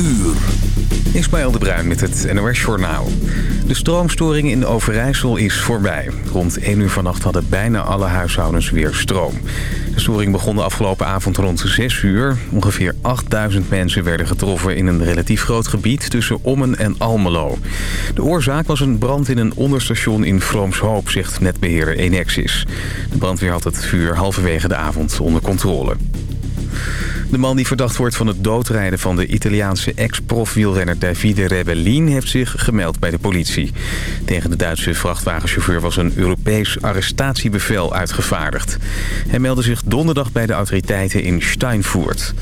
uur. Ismaël de Bruin met het NOS Journaal. De stroomstoring in Overijssel is voorbij. Rond 1 uur vannacht hadden bijna alle huishoudens weer stroom. De storing begon de afgelopen avond rond 6 uur. Ongeveer 8000 mensen werden getroffen in een relatief groot gebied tussen Ommen en Almelo. De oorzaak was een brand in een onderstation in Vroomshoop, zegt netbeheerder Enexis. De brandweer had het vuur halverwege de avond onder controle. De man die verdacht wordt van het doodrijden van de Italiaanse ex-profwielrenner Davide Rebellin heeft zich gemeld bij de politie. Tegen de Duitse vrachtwagenchauffeur was een Europees arrestatiebevel uitgevaardigd. Hij meldde zich donderdag bij de autoriteiten in Steinfurt.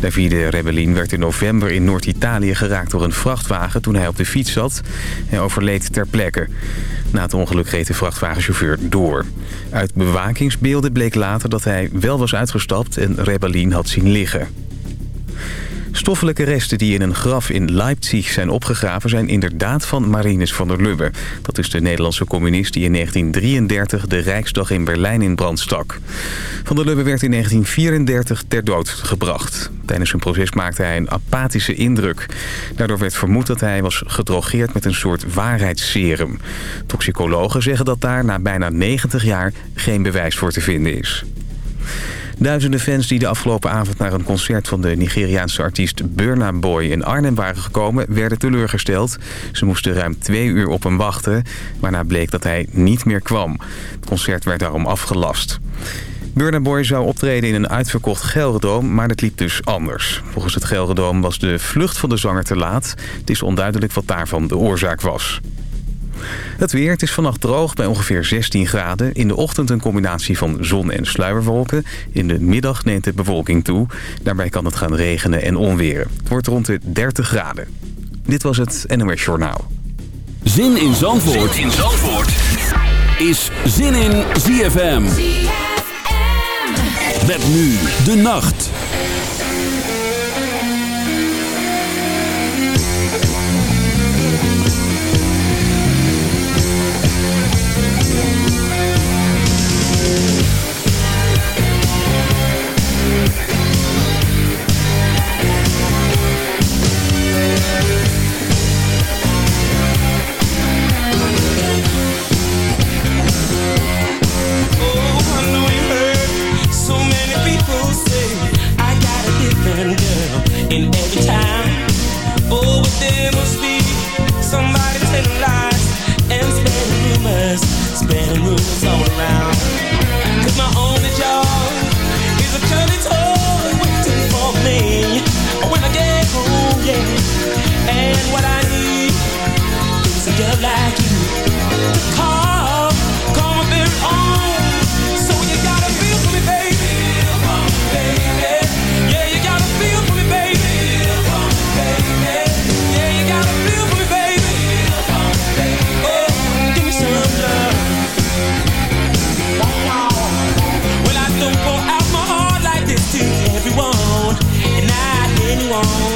Davide Rebellin werd in november in Noord-Italië geraakt door een vrachtwagen toen hij op de fiets zat. Hij overleed ter plekke. Na het ongeluk reed de vrachtwagenchauffeur door. Uit bewakingsbeelden bleek later dat hij wel was uitgestapt en Rebellin had zien liggen. Stoffelijke resten die in een graf in Leipzig zijn opgegraven... zijn inderdaad van Marinus van der Lubbe. Dat is de Nederlandse communist die in 1933 de Rijksdag in Berlijn in brand stak. Van der Lubbe werd in 1934 ter dood gebracht. Tijdens zijn proces maakte hij een apathische indruk. Daardoor werd vermoed dat hij was gedrogeerd met een soort waarheidsserum. Toxicologen zeggen dat daar na bijna 90 jaar geen bewijs voor te vinden is. Duizenden fans die de afgelopen avond naar een concert van de Nigeriaanse artiest Burna Boy in Arnhem waren gekomen, werden teleurgesteld. Ze moesten ruim twee uur op hem wachten, waarna bleek dat hij niet meer kwam. Het concert werd daarom afgelast. Burna Boy zou optreden in een uitverkocht Gelredome, maar dat liep dus anders. Volgens het Gelredome was de vlucht van de zanger te laat. Het is onduidelijk wat daarvan de oorzaak was. Het weer, het is vannacht droog bij ongeveer 16 graden. In de ochtend een combinatie van zon- en sluierwolken. In de middag neemt de bewolking toe. Daarbij kan het gaan regenen en onweren. Het wordt rond de 30 graden. Dit was het NOS Journaal. Zin in Zandvoort, zin in Zandvoort. is Zin in ZFM. ZFM. Met nu de nacht. been wrong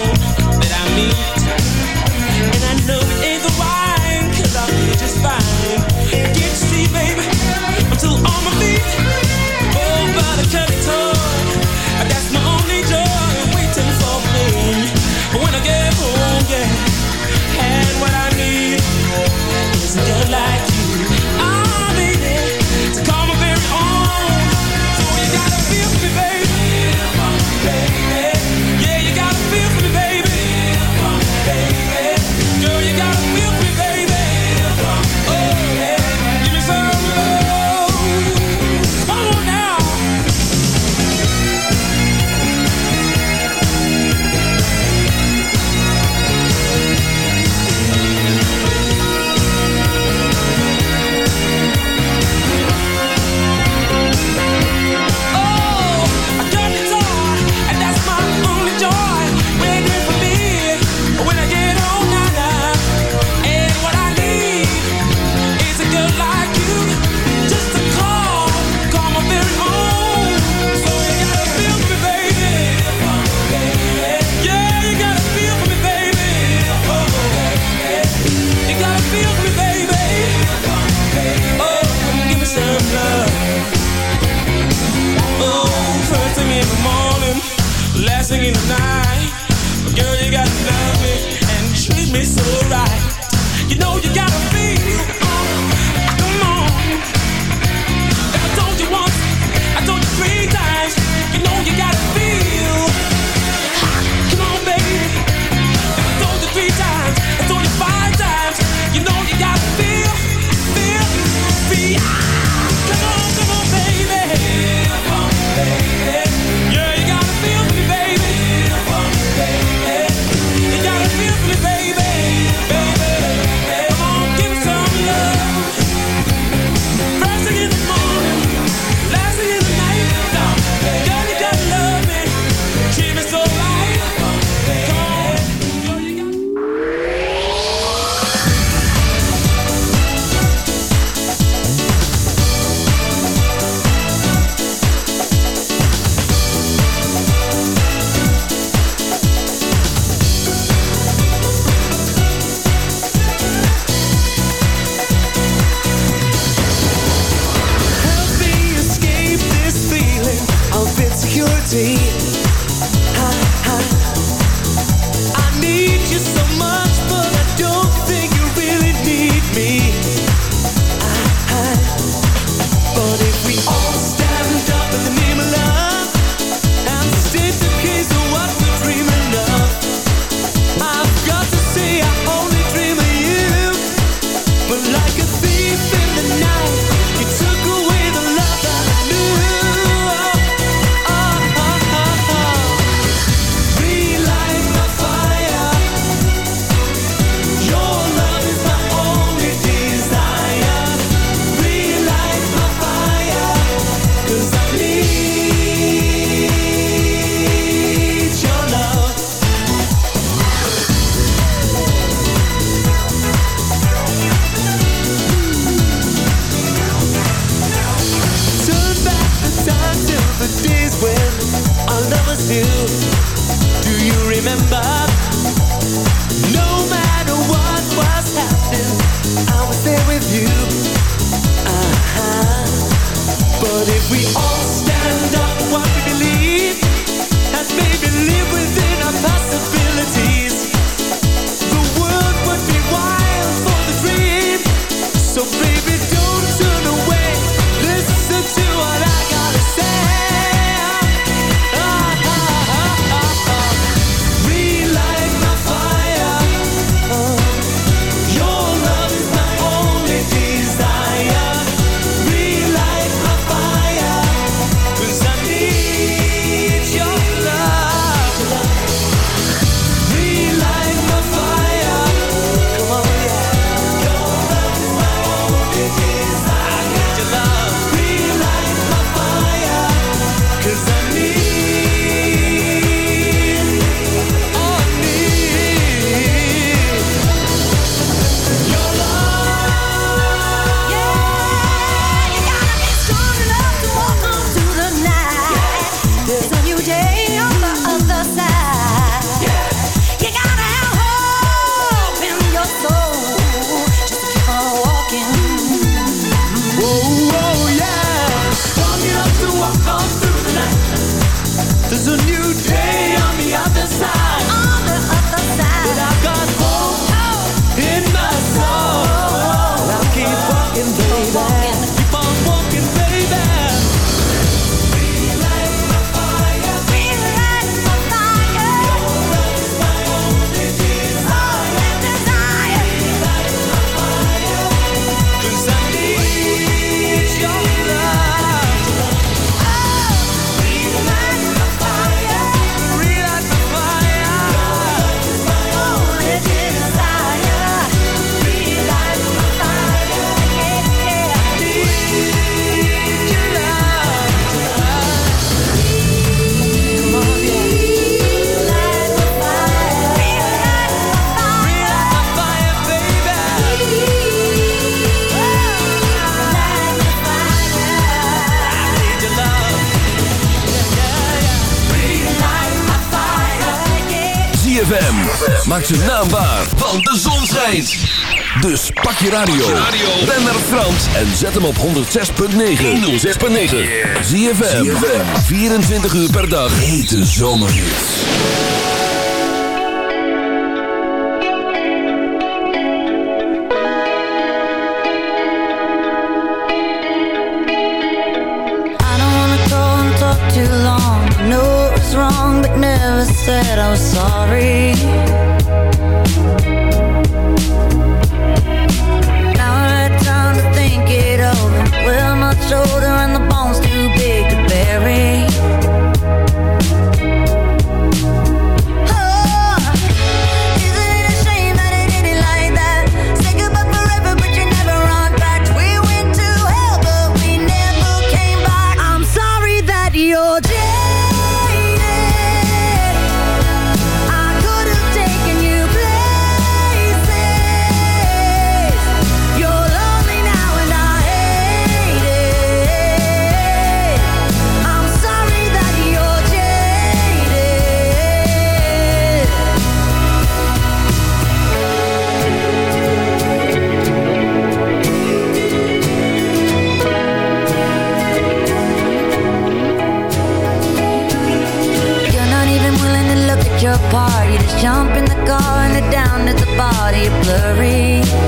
Maak ze naambaar, want de zon schijnt. Dus pak je radio. Ben naar Frans en zet hem op 106.9. 106.9. Zie je 24 uur per dag. Hete zomerhits. Too long, wrong, but never said sorry. Down to the body blurry.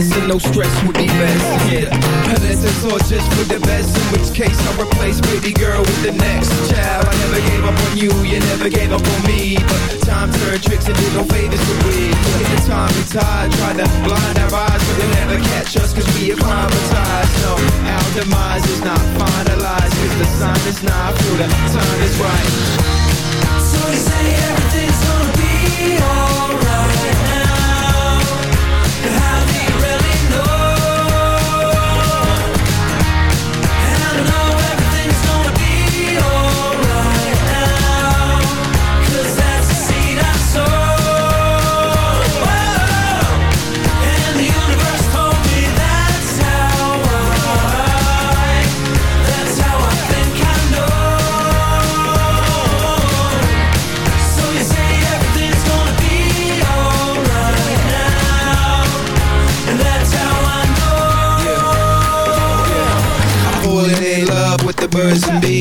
Finesse and no stress would be best. Yeah, unless it's all just for the best In which case I'll replace baby girl with the next child. I never gave up on you, you never gave up on me. But time turned tricks and did no favors for we In the time we tied, tried to blind our eyes But they'll never catch us cause we acclimatized. No, our demise is not finalized Cause the sign is not through, the time is right. So you say everything's gonna be alright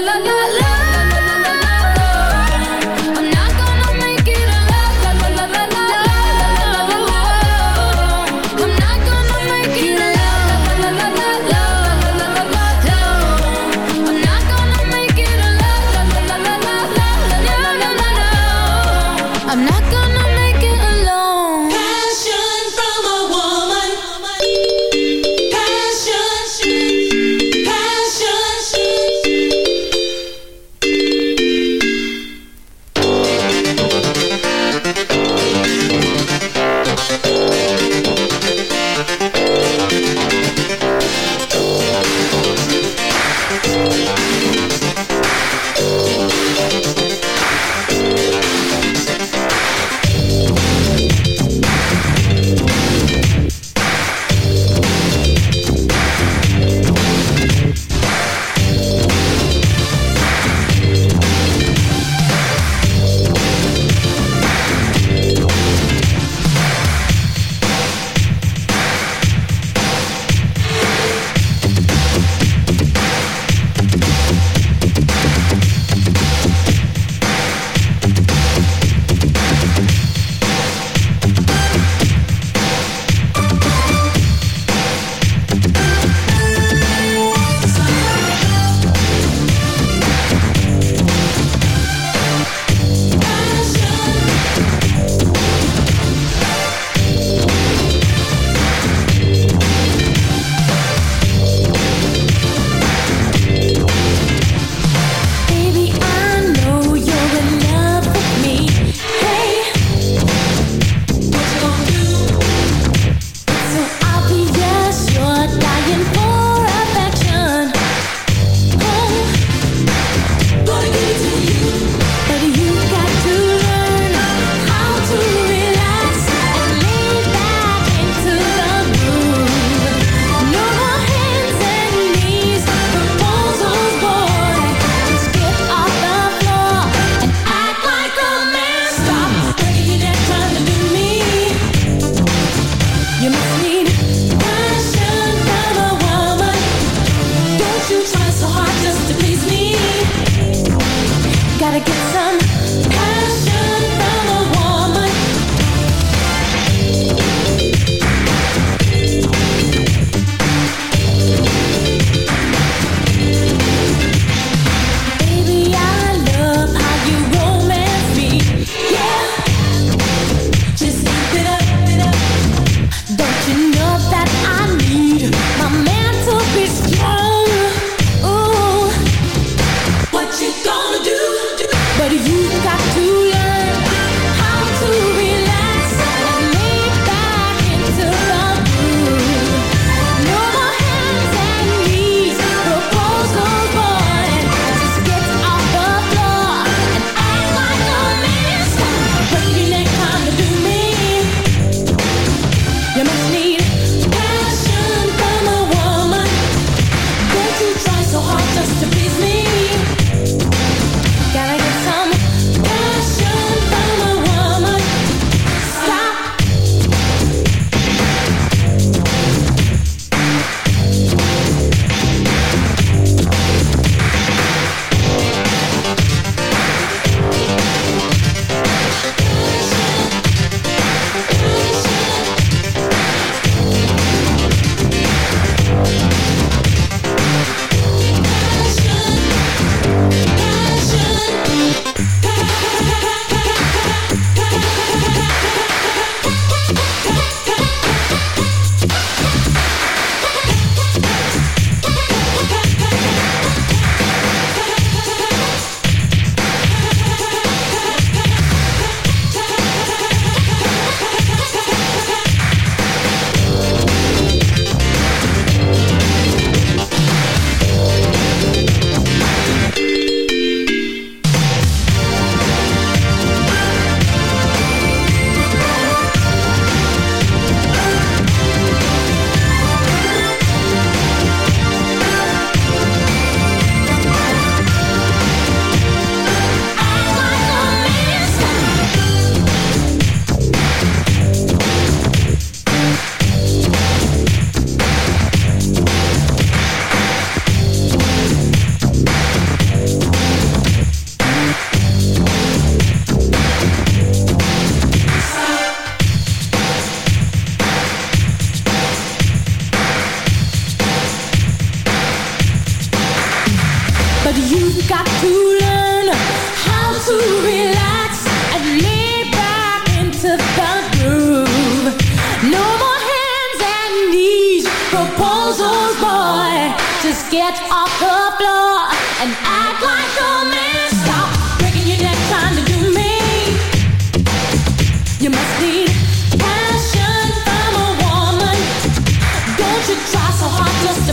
la la la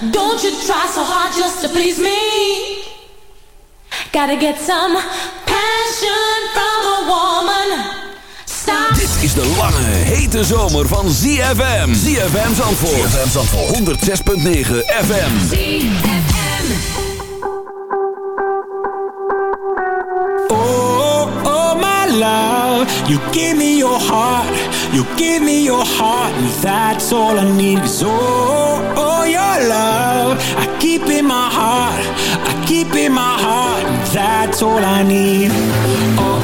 Don't you try so hard just to please me. Gotta get some passion from a woman. Stop. Dit is de lange, hete zomer van ZFM. ZFM Zandvoort. ZFM Zandvoort. 106.9 FM. Oh, oh my love, you give me your heart, you give me your heart, and that's all I need. Oh, oh your love, I keep in my heart, I keep in my heart, that's all I need. All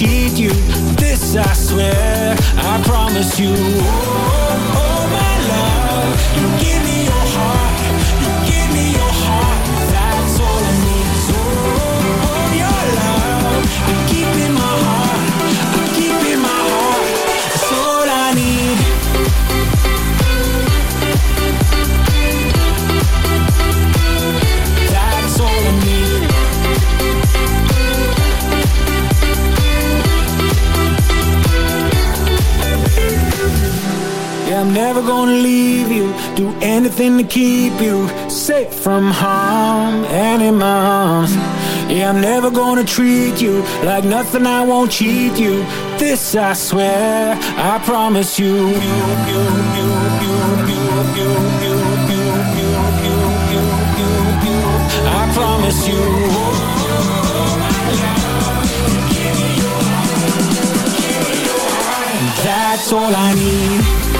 cheat you. This I swear, I promise you. Keep you safe from harm, animals. Yeah, I'm never gonna treat you like nothing. I won't cheat you. This I swear, I promise you. I promise you. That's all I need.